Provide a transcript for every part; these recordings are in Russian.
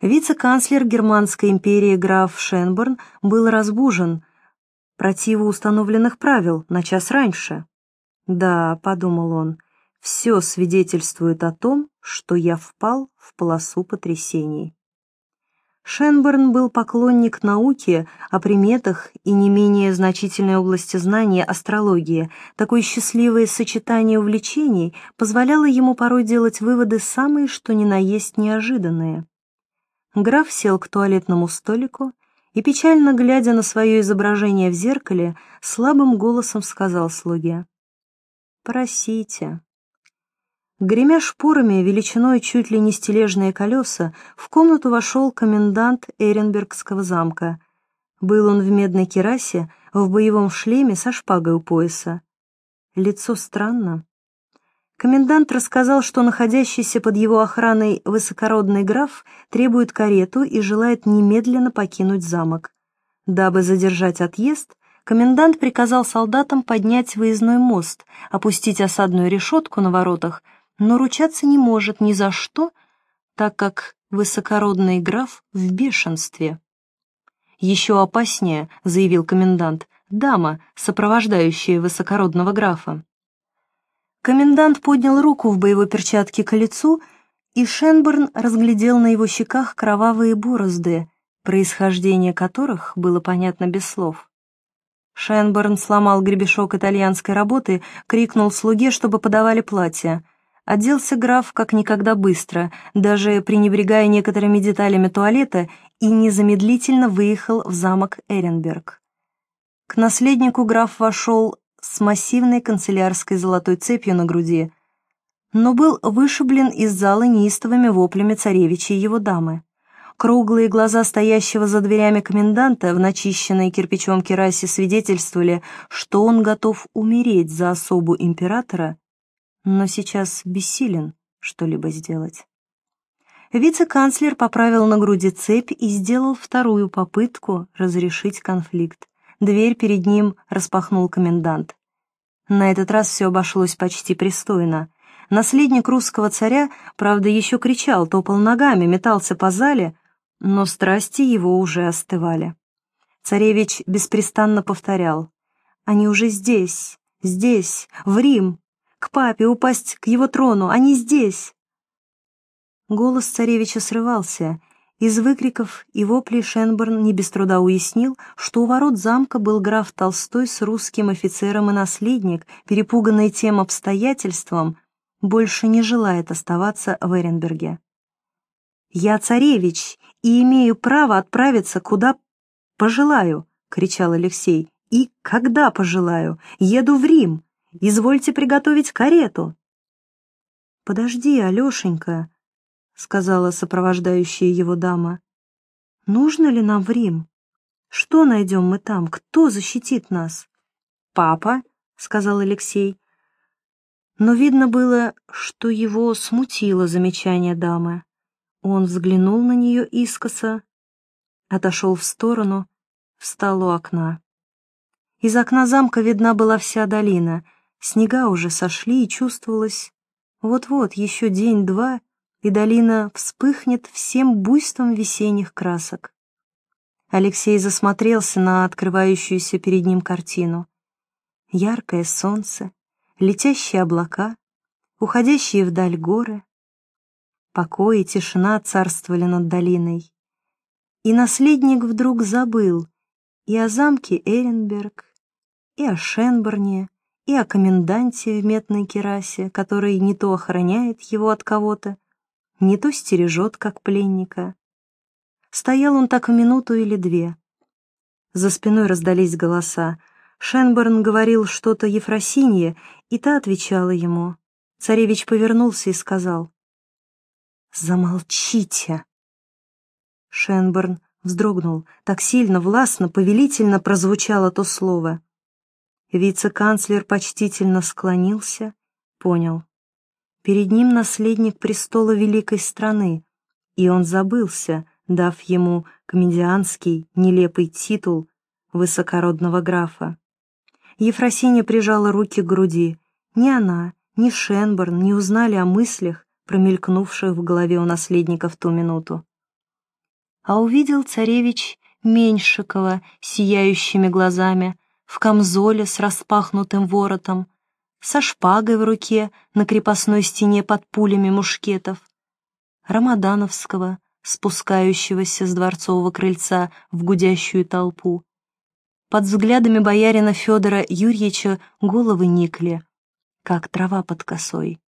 Вице-канцлер Германской империи граф Шенборн был разбужен противоустановленных правил на час раньше. «Да», — подумал он, — «все свидетельствует о том, что я впал в полосу потрясений». Шенборн был поклонник науки о приметах и не менее значительной области знания астрологии. Такое счастливое сочетание увлечений позволяло ему порой делать выводы самые что ни на есть неожиданные. Граф сел к туалетному столику и, печально глядя на свое изображение в зеркале, слабым голосом сказал слуге «Просите». Гремя шпорами величиной чуть ли не стележные колеса, в комнату вошел комендант Эренбергского замка. Был он в медной керасе, в боевом шлеме со шпагой у пояса. Лицо странно. Комендант рассказал, что находящийся под его охраной высокородный граф требует карету и желает немедленно покинуть замок. Дабы задержать отъезд, комендант приказал солдатам поднять выездной мост, опустить осадную решетку на воротах — но ручаться не может ни за что, так как высокородный граф в бешенстве. «Еще опаснее», — заявил комендант, — «дама, сопровождающая высокородного графа». Комендант поднял руку в боевой перчатке к лицу, и Шенборн разглядел на его щеках кровавые борозды, происхождение которых было понятно без слов. Шенборн сломал гребешок итальянской работы, крикнул слуге, чтобы подавали платье — Оделся граф как никогда быстро, даже пренебрегая некоторыми деталями туалета, и незамедлительно выехал в замок Эренберг. К наследнику граф вошел с массивной канцелярской золотой цепью на груди, но был вышиблен из зала неистовыми воплями царевича и его дамы. Круглые глаза стоящего за дверями коменданта в начищенной кирпичом керасе свидетельствовали, что он готов умереть за особу императора но сейчас бессилен что-либо сделать. Вице-канцлер поправил на груди цепь и сделал вторую попытку разрешить конфликт. Дверь перед ним распахнул комендант. На этот раз все обошлось почти пристойно. Наследник русского царя, правда, еще кричал, топал ногами, метался по зале, но страсти его уже остывали. Царевич беспрестанно повторял. «Они уже здесь, здесь, в Рим, к папе, упасть к его трону, они здесь!» Голос царевича срывался. Из выкриков и воплей Шенборн не без труда уяснил, что у ворот замка был граф Толстой с русским офицером и наследник, перепуганный тем обстоятельством, больше не желает оставаться в Эренберге. «Я царевич и имею право отправиться, куда пожелаю», — кричал Алексей. «И когда пожелаю? Еду в Рим. Извольте приготовить карету». «Подожди, Алешенька», — сказала сопровождающая его дама. «Нужно ли нам в Рим? Что найдем мы там? Кто защитит нас?» «Папа», — сказал Алексей. Но видно было, что его смутило замечание дамы. Он взглянул на нее искоса, отошел в сторону, встал у окна. Из окна замка видна была вся долина — Снега уже сошли, и чувствовалось, вот-вот, еще день-два, и долина вспыхнет всем буйством весенних красок. Алексей засмотрелся на открывающуюся перед ним картину. Яркое солнце, летящие облака, уходящие вдаль горы. Покой и тишина царствовали над долиной. И наследник вдруг забыл и о замке Эренберг, и о Шенборне, и о коменданте в метной керасе, который не то охраняет его от кого-то, не то стережет, как пленника. Стоял он так в минуту или две. За спиной раздались голоса. Шенборн говорил что-то Ефросинье, и та отвечала ему. Царевич повернулся и сказал. «Замолчите!» Шенборн вздрогнул. Так сильно, властно, повелительно прозвучало то слово. Вице-канцлер почтительно склонился, понял. Перед ним наследник престола великой страны, и он забылся, дав ему комедианский, нелепый титул высокородного графа. Ефросинья прижала руки к груди. Ни она, ни Шенборн не узнали о мыслях, промелькнувших в голове у наследника в ту минуту. а увидел царевич Меньшикова сияющими глазами, в камзоле с распахнутым воротом, со шпагой в руке на крепостной стене под пулями мушкетов, Рамадановского, спускающегося с дворцового крыльца в гудящую толпу. Под взглядами боярина Федора Юрьевича головы никли, как трава под косой.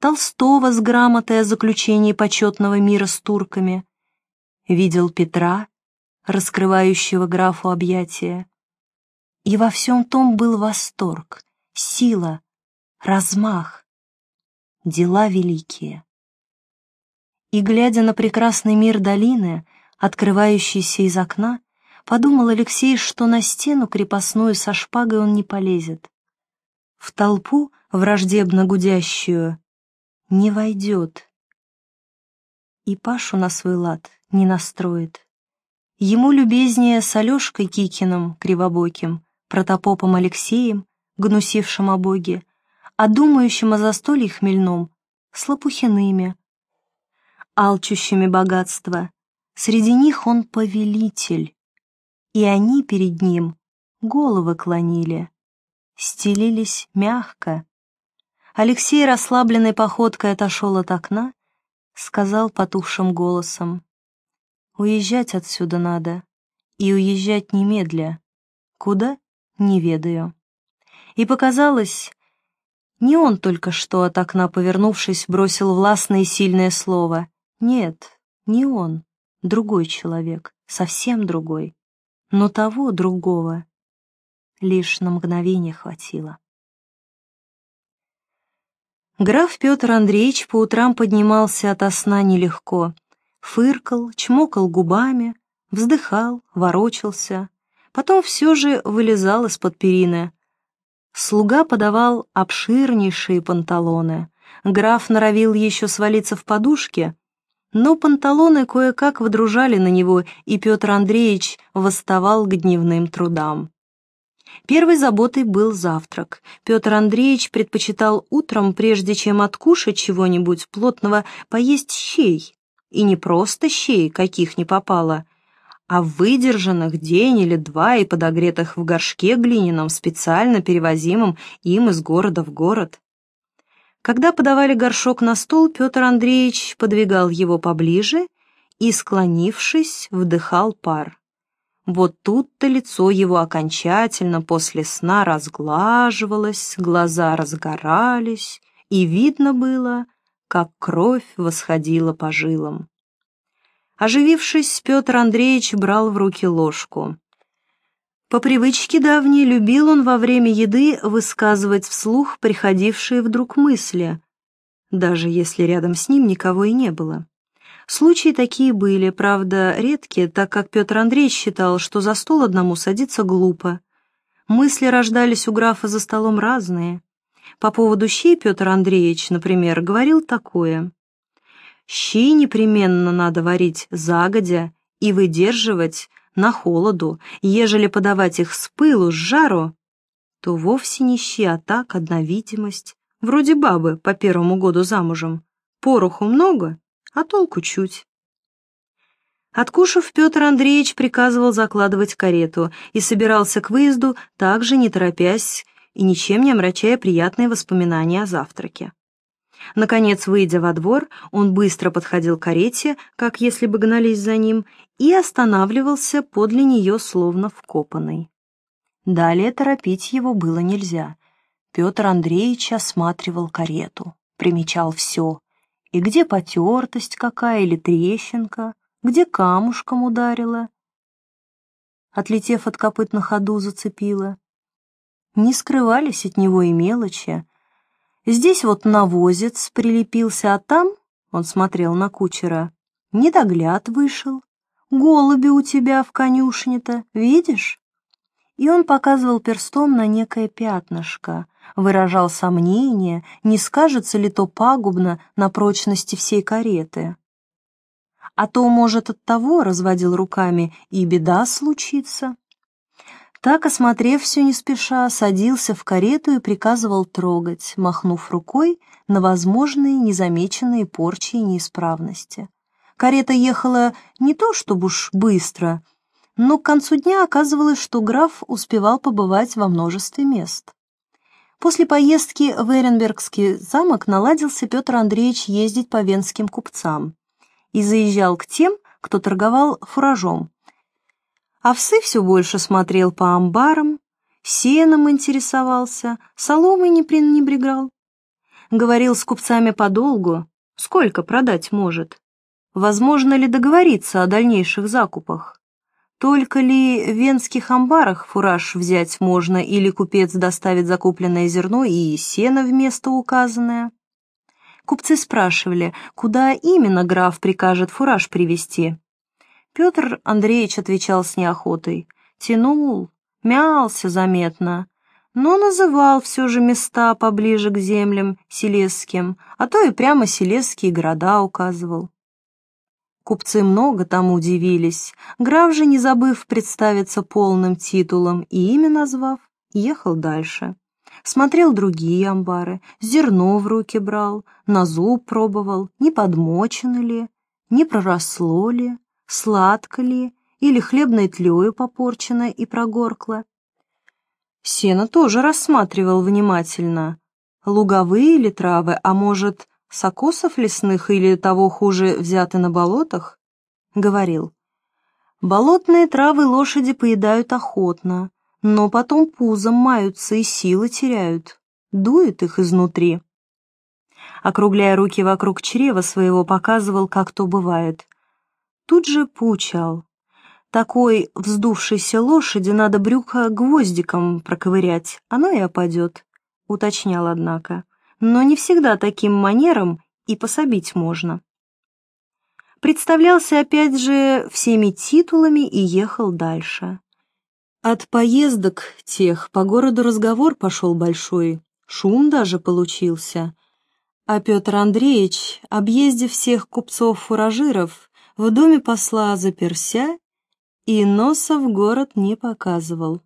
Толстого с грамотой о заключении почетного мира с турками. Видел Петра, раскрывающего графу объятия. И во всем том был восторг, сила, размах, дела великие. И, глядя на прекрасный мир долины, открывающийся из окна, подумал Алексей, что на стену крепостную со шпагой он не полезет. В толпу, враждебно гудящую, не войдет. И Пашу на свой лад не настроит. Ему любезнее с Алешкой Кикиным, кривобоким, протопопом Алексеем, гнусившим о Боге, а думающим о застолье хмельном, с Лопухиными, алчущими богатства. Среди них он повелитель, и они перед ним головы клонили, стелились мягко, Алексей расслабленной походкой отошел от окна, сказал потухшим голосом. «Уезжать отсюда надо, и уезжать немедля. Куда? Не ведаю». И показалось, не он только что от окна повернувшись бросил властное и сильное слово. Нет, не он, другой человек, совсем другой. Но того другого лишь на мгновение хватило. Граф Петр Андреевич по утрам поднимался ото сна нелегко. Фыркал, чмокал губами, вздыхал, ворочался. Потом все же вылезал из-под перины. Слуга подавал обширнейшие панталоны. Граф норовил еще свалиться в подушке, но панталоны кое-как водружали на него, и Петр Андреевич восставал к дневным трудам. Первой заботой был завтрак. Петр Андреевич предпочитал утром, прежде чем откушать чего-нибудь плотного, поесть щей. И не просто щей, каких не попало, а выдержанных день или два и подогретых в горшке глиняном, специально перевозимом им из города в город. Когда подавали горшок на стол, Петр Андреевич подвигал его поближе и, склонившись, вдыхал пар. Вот тут-то лицо его окончательно после сна разглаживалось, глаза разгорались, и видно было, как кровь восходила по жилам. Оживившись, Петр Андреевич брал в руки ложку. По привычке давней любил он во время еды высказывать вслух приходившие вдруг мысли, даже если рядом с ним никого и не было. Случаи такие были, правда, редкие, так как Петр Андреевич считал, что за стол одному садиться глупо. Мысли рождались у графа за столом разные. По поводу щей Петр Андреевич, например, говорил такое. «Щи непременно надо варить загодя и выдерживать на холоду, ежели подавать их с пылу, с жару, то вовсе не щи, а так одна видимость, вроде бабы по первому году замужем. Пороху много, а толку чуть. Откушав, Петр Андреевич приказывал закладывать карету и собирался к выезду, также не торопясь и ничем не омрачая приятные воспоминания о завтраке. Наконец, выйдя во двор, он быстро подходил к карете, как если бы гнались за ним, и останавливался подле нее словно вкопанный. Далее торопить его было нельзя. Петр Андреевич осматривал карету, примечал все, и где потертость какая или трещинка, где камушком ударила. Отлетев от копыт на ходу, зацепила. Не скрывались от него и мелочи. Здесь вот навозец прилепился, а там, он смотрел на кучера, недогляд вышел. Голуби у тебя в конюшне-то, видишь? И он показывал перстом на некое пятнышко, выражал сомнение, не скажется ли то пагубно на прочности всей кареты. А то, может, от того, разводил руками, и беда случится. Так, осмотрев все не спеша, садился в карету и приказывал трогать, махнув рукой на возможные незамеченные порчи и неисправности. Карета ехала не то чтобы уж быстро, но к концу дня оказывалось, что граф успевал побывать во множестве мест. После поездки в Эренбергский замок наладился Петр Андреевич ездить по венским купцам и заезжал к тем, кто торговал фуражом. Овсы все больше смотрел по амбарам, сеном интересовался, соломой не пренебрегал. Говорил с купцами подолгу, сколько продать может, возможно ли договориться о дальнейших закупах. Только ли в венских амбарах фураж взять можно, или купец доставит закупленное зерно и сено в место указанное? Купцы спрашивали, куда именно граф прикажет фураж привезти. Петр Андреевич отвечал с неохотой. Тянул, мялся заметно, но называл все же места поближе к землям селесским, а то и прямо селесские города указывал. Купцы много тому удивились. Граф же, не забыв представиться полным титулом и имя назвав, ехал дальше. Смотрел другие амбары, зерно в руки брал, на зуб пробовал, не подмочено ли, не проросло ли, сладко ли, или хлебной тлею попорчено и прогоркло. Сено тоже рассматривал внимательно. Луговые ли травы, а может, сокосов лесных или того хуже взяты на болотах? Говорил. Болотные травы лошади поедают охотно, но потом пузом маются и силы теряют, дует их изнутри. Округляя руки вокруг чрева своего, показывал, как то бывает. Тут же поучал. Такой вздувшейся лошади надо брюхо гвоздиком проковырять, оно и опадет, уточнял, однако но не всегда таким манером и пособить можно. Представлялся опять же всеми титулами и ехал дальше. От поездок тех по городу разговор пошел большой, шум даже получился. А Петр Андреевич, объездив всех купцов-фуражиров, в доме посла заперся и носа в город не показывал.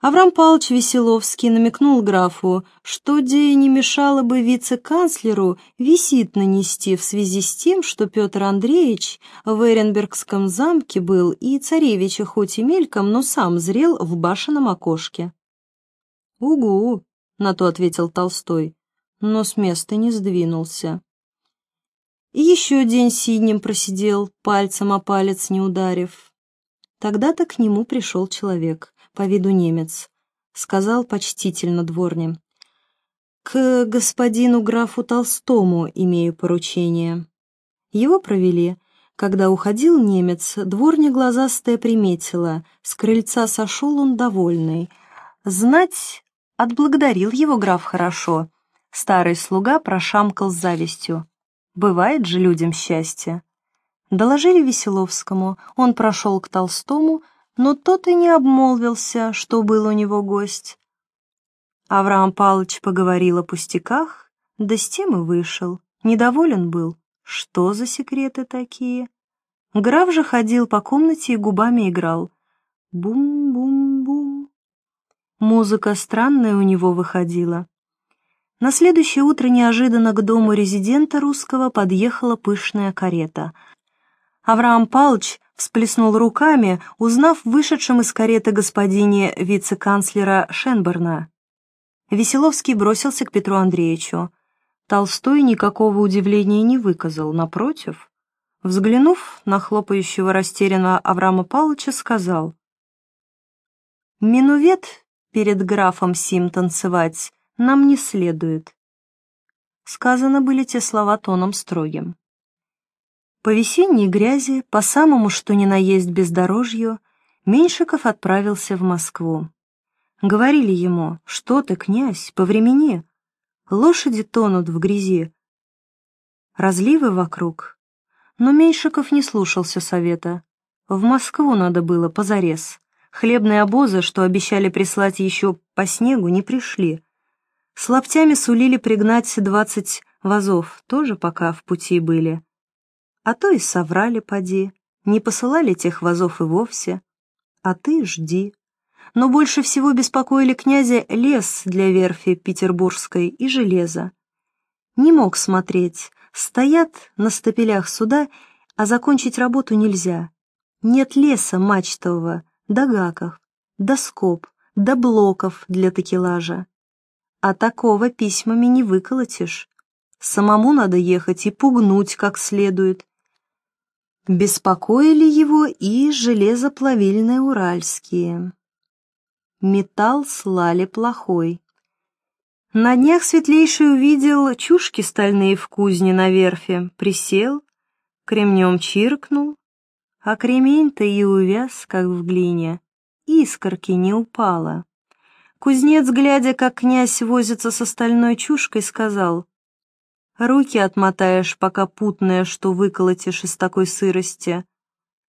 Авраам Павлович Веселовский намекнул графу, что де не мешало бы вице-канцлеру визит нанести в связи с тем, что Петр Андреевич в Эренбергском замке был и царевича хоть и мельком, но сам зрел в башенном окошке. «Угу», — на то ответил Толстой, но с места не сдвинулся. И еще день сиднем просидел, пальцем о палец не ударив. Тогда-то к нему пришел человек по виду немец, сказал почтительно дворне. «К господину графу Толстому имею поручение». Его провели. Когда уходил немец, дворня глазастая приметила, с крыльца сошел он довольный. Знать, отблагодарил его граф хорошо. Старый слуга прошамкал с завистью. Бывает же людям счастье. Доложили Веселовскому, он прошел к Толстому, но тот и не обмолвился, что был у него гость. Авраам Павлович поговорил о пустяках, да с тем и вышел. Недоволен был. Что за секреты такие? Граф же ходил по комнате и губами играл. Бум-бум-бум. Музыка странная у него выходила. На следующее утро неожиданно к дому резидента русского подъехала пышная карета. Авраам Павлович всплеснул руками, узнав вышедшем из кареты господине вице-канцлера Шенберна. Веселовский бросился к Петру Андреевичу. Толстой никакого удивления не выказал, напротив. Взглянув на хлопающего растерянного Авраама Павловича, сказал, «Минувет перед графом Сим танцевать нам не следует». Сказаны были те слова тоном строгим. По весенней грязи, по самому что ни на есть бездорожью, Меньшиков отправился в Москву. Говорили ему, что ты, князь, по времени, лошади тонут в грязи. Разливы вокруг. Но Меньшиков не слушался совета. В Москву надо было позарез. Хлебные обозы, что обещали прислать еще по снегу, не пришли. С лаптями сулили пригнать двадцать вазов, тоже пока в пути были. А то и соврали поди, не посылали тех вазов и вовсе. А ты жди. Но больше всего беспокоили князя лес для верфи петербургской и железо. Не мог смотреть, Стоят на стапелях суда, а закончить работу нельзя. Нет леса мачтового, до гаков, до скоб, до блоков для такелажа. А такого письмами не выколотишь. Самому надо ехать и пугнуть как следует. Беспокоили его и железоплавильные уральские. Металл слали плохой. На днях Светлейший увидел чушки стальные в кузне на верфи, присел, кремнем чиркнул, а кремень-то и увяз, как в глине, искорки не упало. Кузнец, глядя, как князь возится со стальной чушкой, сказал, «Руки отмотаешь, пока путное, что выколотишь из такой сырости».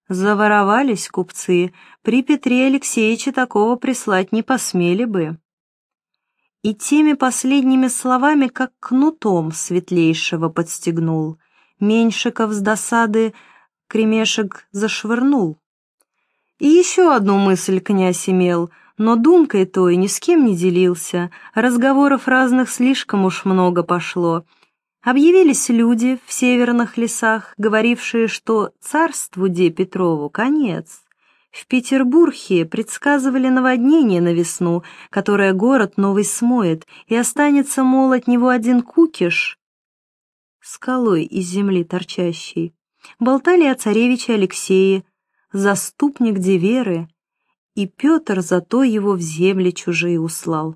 Заворовались купцы, при Петре Алексеевиче такого прислать не посмели бы и теми последними словами как кнутом светлейшего подстегнул. Меньшиков с досады кремешек зашвырнул. И еще одну мысль князь имел, но думкой той ни с кем не делился, разговоров разных слишком уж много пошло. Объявились люди в северных лесах, говорившие, что царству Де Петрову конец. В Петербурге предсказывали наводнение на весну, которое город новый смоет, и останется, мол, от него один кукиш, скалой из земли торчащей. Болтали о царевиче Алексее, заступник Деверы, и Петр зато его в земли чужие услал.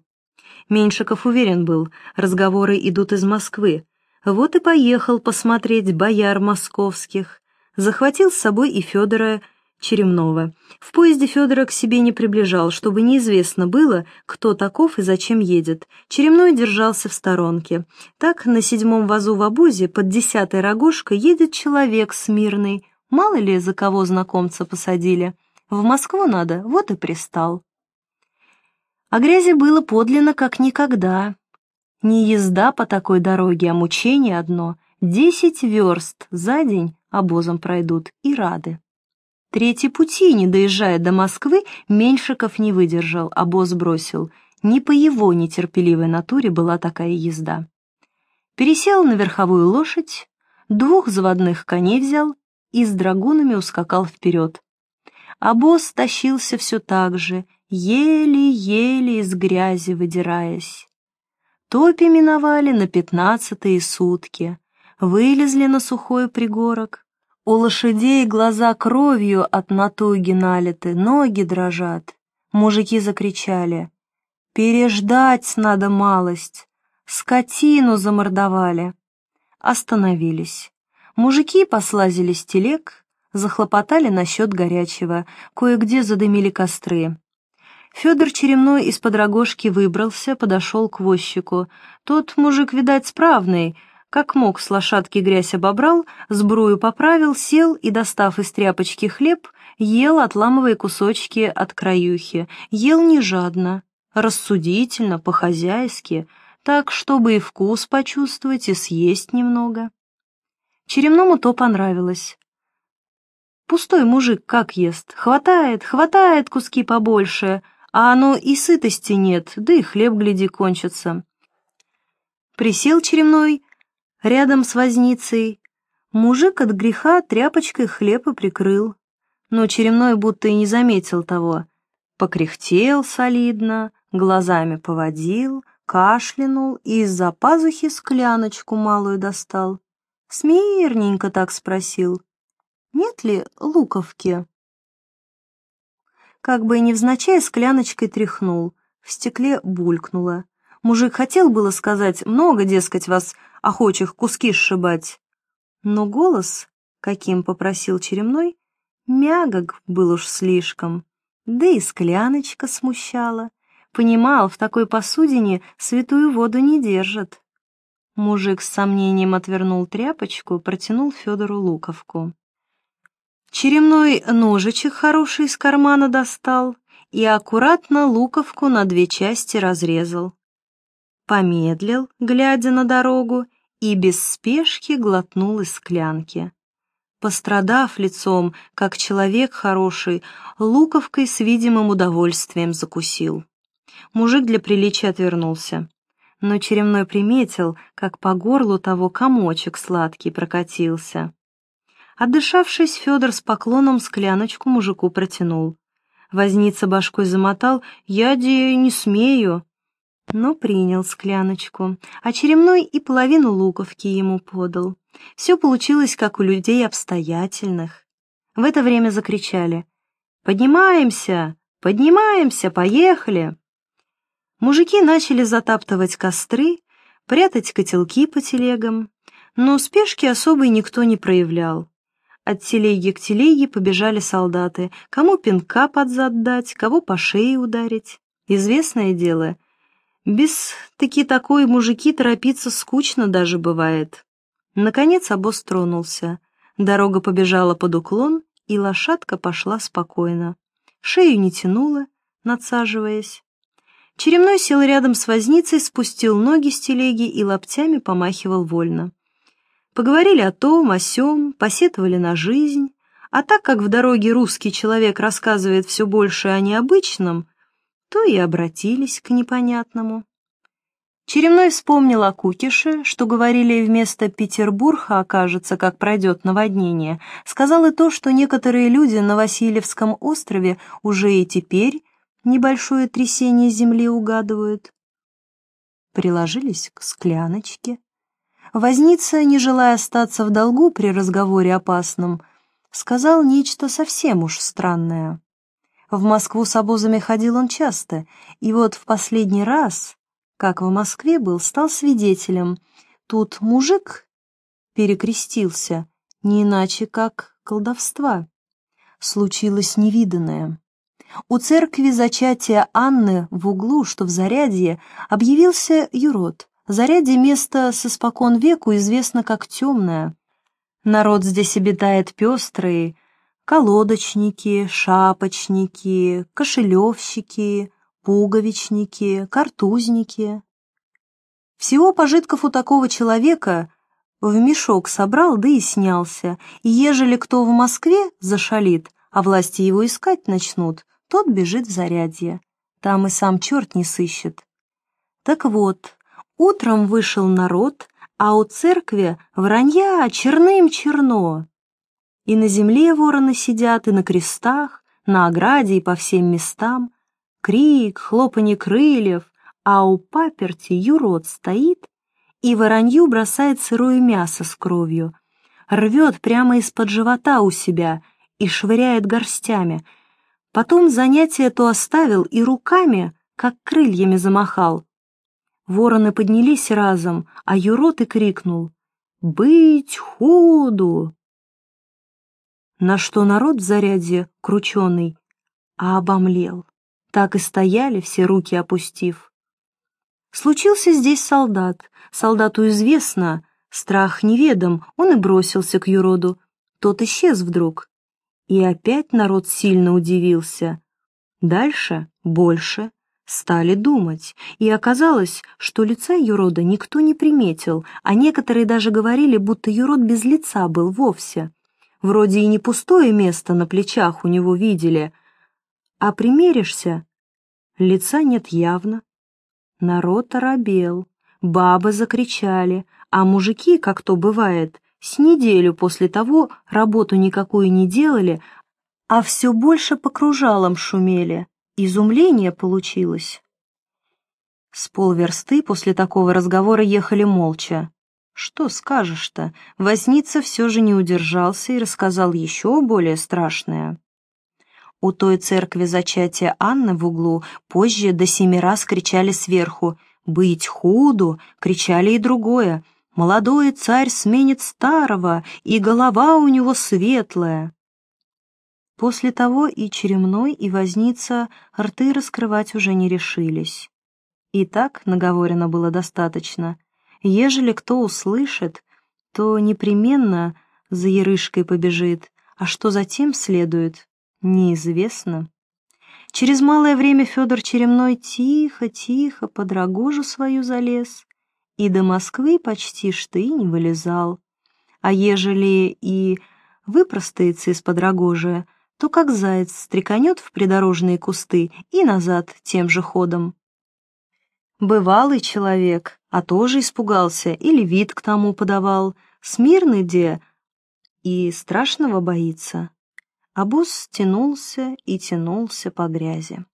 Меньшиков уверен был, разговоры идут из Москвы. Вот и поехал посмотреть бояр московских. Захватил с собой и Федора Черемнова. В поезде Федора к себе не приближал, чтобы неизвестно было, кто таков и зачем едет. Черемной держался в сторонке. Так на седьмом вазу в обозе под десятой рогожкой едет человек смирный. Мало ли за кого знакомца посадили. В Москву надо, вот и пристал. А грязи было подлинно как никогда. Не езда по такой дороге, а мучение одно. Десять верст за день обозом пройдут и рады. Третий пути, не доезжая до Москвы, Меньшиков не выдержал, босс бросил. Не по его нетерпеливой натуре была такая езда. Пересел на верховую лошадь, двух заводных коней взял и с драгунами ускакал вперед. А босс тащился все так же, еле-еле из грязи выдираясь. Топи миновали на пятнадцатые сутки, вылезли на сухой пригорок, у лошадей глаза кровью от натуги налиты, ноги дрожат. Мужики закричали. «Переждать надо малость!» Скотину замордовали. Остановились. Мужики послазили с телег, захлопотали насчет горячего, кое-где задымили костры. Федор Черемной из-под рогожки выбрался, подошел к возчику. Тот мужик, видать, справный, как мог с лошадки грязь обобрал, сбрую поправил, сел и, достав из тряпочки хлеб, ел, отламывая кусочки от краюхи, ел не жадно, рассудительно, по-хозяйски, так, чтобы и вкус почувствовать, и съесть немного. Черемному то понравилось. Пустой мужик как ест, хватает, хватает куски побольше, а оно и сытости нет, да и хлеб, гляди, кончится. Присел черемной, Рядом с возницей мужик от греха тряпочкой хлеб и прикрыл, но черемной будто и не заметил того. Покряхтел солидно, глазами поводил, кашлянул и из-за пазухи скляночку малую достал. Смирненько так спросил, нет ли луковки? Как бы и невзначай скляночкой тряхнул, в стекле булькнуло. Мужик хотел было сказать, много, дескать, вас охочих куски сшибать. Но голос, каким попросил Черемной, мягок был уж слишком, да и скляночка смущала. Понимал, в такой посудине святую воду не держат. Мужик с сомнением отвернул тряпочку, протянул Федору луковку. Черемной ножичек хороший из кармана достал и аккуратно луковку на две части разрезал помедлил, глядя на дорогу, и без спешки глотнул из склянки. Пострадав лицом, как человек хороший, луковкой с видимым удовольствием закусил. Мужик для приличия отвернулся. но Черемной приметил, как по горлу того комочек сладкий прокатился. Отдышавшись, Федор с поклоном скляночку мужику протянул. Возница башкой замотал «Я не смею», но принял скляночку, а Черемной и половину луковки ему подал. Все получилось, как у людей обстоятельных. В это время закричали «Поднимаемся! Поднимаемся! Поехали!» Мужики начали затаптывать костры, прятать котелки по телегам, но спешки особой никто не проявлял. От телеги к телеге побежали солдаты, кому пинка под зад дать, кого по шее ударить. Известное дело, без таки такой мужики торопиться скучно даже бывает. Наконец обоз тронулся. Дорога побежала под уклон, и лошадка пошла спокойно. Шею не тянула, надсаживаясь. Черемной сел рядом с возницей, спустил ноги с телеги и лоптями помахивал вольно. Поговорили о том, о сём, посетовали на жизнь, а так как в дороге русский человек рассказывает все больше о необычном, то и обратились к непонятному. Черемной вспомнил о Кукише, что говорили вместо Петербурга окажется, как пройдет наводнение, сказал и то, что некоторые люди на Васильевском острове уже и теперь небольшое трясение земли угадывают. Приложились к скляночке, Возница, не желая остаться в долгу при разговоре опасном, сказал нечто совсем уж странное. В Москву с обозами ходил он часто, и вот в последний раз, как в Москве был, стал свидетелем. Тут мужик перекрестился, не иначе как колдовства. Случилось невиданное. У церкви зачатия Анны в углу, что в Зарядье, объявился юрод, Зарядье место с испокон веку известно как темное. Народ здесь обитает пестрый, колодочники, шапочники, кошелевщики, пуговичники, картузники. Всего пожитков у такого человека в мешок собрал, да и снялся, и ежели кто в Москве зашалит, а власти его искать начнут, тот бежит в зарядье. Там и сам черт не сыщет. Так вот, Утром вышел народ, а у церкви вранья черным черно. И на земле вороны сидят, и на крестах, на ограде и по всем местам. Крик, хлопанье крыльев, а у паперти юрод стоит и воронью бросает сырое мясо с кровью, рвет прямо из-под живота у себя и швыряет горстями. Потом занятие то оставил и руками, как крыльями замахал, Вороны поднялись разом, а Юрот и крикнул «Быть худу!» На что народ в заряде, крученый, а обомлел. Так и стояли, все руки опустив. Случился здесь солдат. Солдату известно, страх неведом, он и бросился к Юроду. Тот исчез вдруг. И опять народ сильно удивился. Дальше больше. Стали думать, и оказалось, что лица Юрода никто не приметил, а некоторые даже говорили, будто Юрод без лица был вовсе. Вроде и не пустое место на плечах у него видели, а примеришься, лица нет явно. Народ оробел, бабы закричали, а мужики, как то бывает, с неделю после того работу никакую не делали, а все больше по кружалам шумели. Изумление получилось. С полверсты после такого разговора ехали молча. Что скажешь-то, Возница все же не удержался и рассказал еще более страшное. У той церкви зачатия Анны в углу позже до семи раз кричали сверху «Быть худу!» кричали и другое «Молодой царь сменит старого, и голова у него светлая!» После того и Черемной, и Возница рты раскрывать уже не решились. И так наговорено было достаточно. Ежели кто услышит, то непременно за Ярышкой побежит, а что затем следует, неизвестно. Через малое время Федор Черемной тихо-тихо под рогожу свою залез и до Москвы почти что и не вылезал. А ежели и выпростается из-под рогожия, то как заяц стреканет в придорожные кусты и назад тем же ходом. Бывалый человек, а тоже испугался или вид к тому подавал. Смирный де и страшного боится. Обоз тянулся и тянулся по грязи.